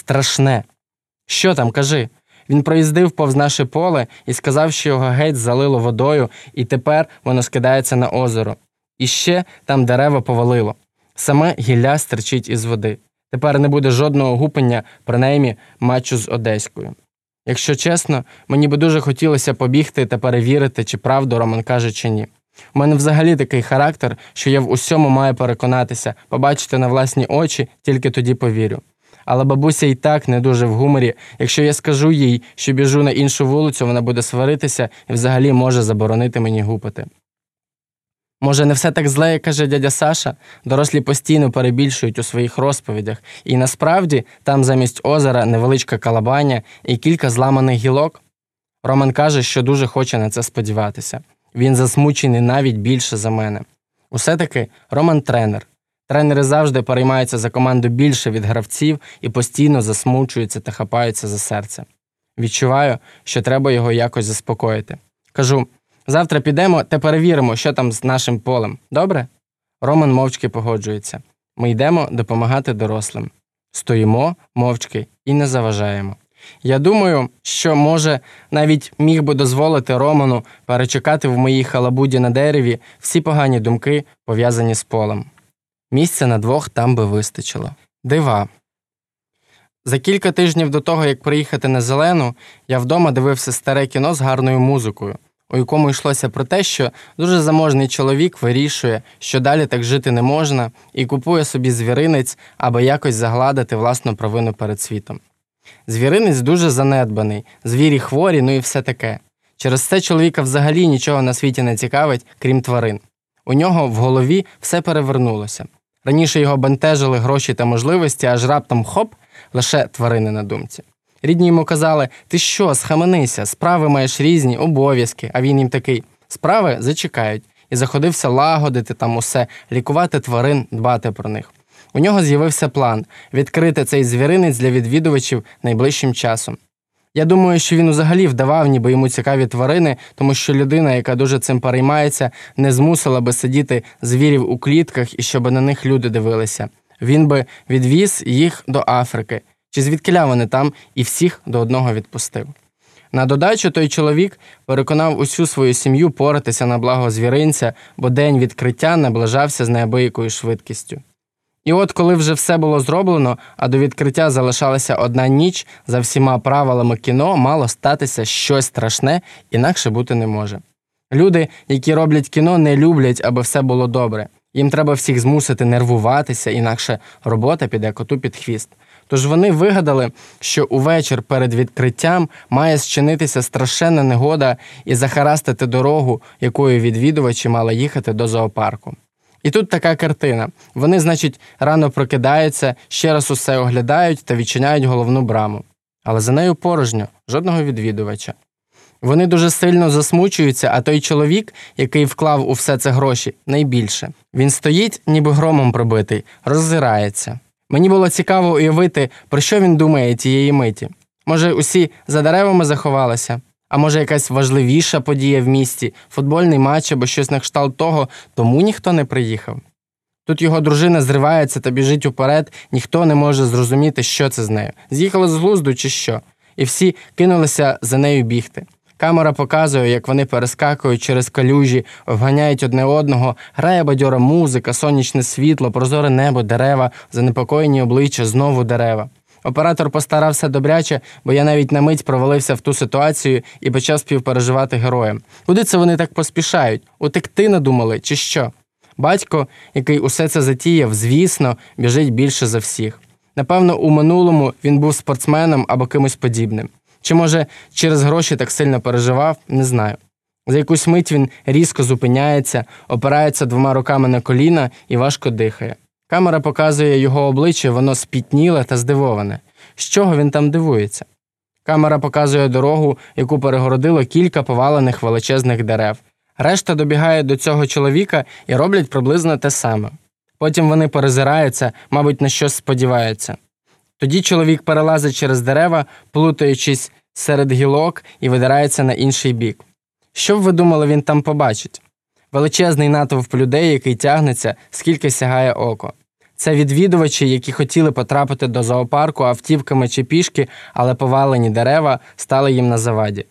страшне. Що там, кажи? Він проїздив повз наше поле і сказав, що його геть залило водою, і тепер воно скидається на озеро. І ще там дерева повалило. Саме гілля стерчить із води. Тепер не буде жодного гупання, принаймні матчу з Одеською. Якщо чесно, мені би дуже хотілося побігти та перевірити, чи правду Роман каже, чи ні. У мене взагалі такий характер, що я в усьому маю переконатися, побачити на власні очі, тільки тоді повірю. Але бабуся і так не дуже в гуморі. Якщо я скажу їй, що біжу на іншу вулицю, вона буде сваритися і взагалі може заборонити мені гупати. Може, не все так зле, як каже дядя Саша, дорослі постійно перебільшують у своїх розповідях, і насправді там замість озера невеличка калабаня і кілька зламаних гілок. Роман каже, що дуже хоче на це сподіватися. Він засмучений навіть більше за мене. Усе таки Роман тренер. Тренери завжди переймаються за команду більше від гравців і постійно засмучуються та хапаються за серце. Відчуваю, що треба його якось заспокоїти. Кажу завтра підемо та перевіримо, що там з нашим полем. Добре? Роман мовчки погоджується. Ми йдемо допомагати дорослим. Стоїмо мовчки і не заважаємо. Я думаю, що, може, навіть міг би дозволити Роману перечекати в моїй халабуді на дереві всі погані думки, пов'язані з полем. Місця на двох там би вистачило. Дива. За кілька тижнів до того, як приїхати на зелену, я вдома дивився старе кіно з гарною музикою, у якому йшлося про те, що дуже заможний чоловік вирішує, що далі так жити не можна, і купує собі звіринець, аби якось загладити власну провину перед світом. Звіринець дуже занедбаний, звірі хворі, ну і все таке. Через це чоловіка взагалі нічого на світі не цікавить, крім тварин. У нього в голові все перевернулося. Раніше його бентежили гроші та можливості, аж раптом хоп, лише тварини на думці. Рідні йому казали: Ти що, схаменися, справи маєш різні, обов'язки, а він їм такий справи зачекають, і заходився лагодити там усе, лікувати тварин, дбати про них. У нього з'явився план відкрити цей звіринець для відвідувачів найближчим часом. Я думаю, що він взагалі вдавав, ніби йому цікаві тварини, тому що людина, яка дуже цим переймається, не змусила би сидіти звірів у клітках і щоб на них люди дивилися. Він би відвіз їх до Африки, чи звідкиля вони там і всіх до одного відпустив. На додачу той чоловік переконав усю свою сім'ю поратися на благо звіринця, бо день відкриття наближався з неабиякою швидкістю. І от коли вже все було зроблено, а до відкриття залишалася одна ніч, за всіма правилами кіно мало статися щось страшне, інакше бути не може. Люди, які роблять кіно, не люблять, аби все було добре. Їм треба всіх змусити нервуватися, інакше робота піде коту під хвіст. Тож вони вигадали, що увечір перед відкриттям має зчинитися страшенна негода і захарастити дорогу, якою відвідувачі мали їхати до зоопарку. І тут така картина. Вони, значить, рано прокидаються, ще раз усе оглядають та відчиняють головну браму. Але за нею порожньо, жодного відвідувача. Вони дуже сильно засмучуються, а той чоловік, який вклав у все це гроші, найбільше. Він стоїть, ніби громом пробитий, роззирається. Мені було цікаво уявити, про що він думає тієї миті. Може, усі за деревами заховалися, а може, якась важливіша подія в місті, футбольний матч або щось на кшталт того, тому ніхто не приїхав. Тут його дружина зривається та біжить уперед, ніхто не може зрозуміти, що це з нею. З'їхала з глузду чи що, і всі кинулися за нею бігти. Камера показує, як вони перескакують через калюжі, обганяють одне одного, грає бадьора музика, сонячне світло, прозоре небо, дерева, занепокоєні обличчя, знову дерева. Оператор постарався добряче, бо я навіть на мить провалився в ту ситуацію і почав співпереживати героям. Куди це вони так поспішають? Утекти надумали, чи що? Батько, який усе це затіяв, звісно, біжить більше за всіх. Напевно, у минулому він був спортсменом або кимось подібним. Чи, може, через гроші так сильно переживав, не знаю. За якусь мить він різко зупиняється, опирається двома руками на коліна і важко дихає. Камера показує його обличчя, воно спітніле та здивоване. З чого він там дивується? Камера показує дорогу, яку перегородило кілька повалених величезних дерев. Решта добігає до цього чоловіка і роблять приблизно те саме. Потім вони перезираються, мабуть, на щось сподіваються. Тоді чоловік перелазить через дерева, плутаючись серед гілок і видирається на інший бік. Що б ви думали, він там побачить? Величезний натовп людей, який тягнеться, скільки сягає око. Це відвідувачі, які хотіли потрапити до зоопарку автівками чи пішки, але повалені дерева стали їм на заваді.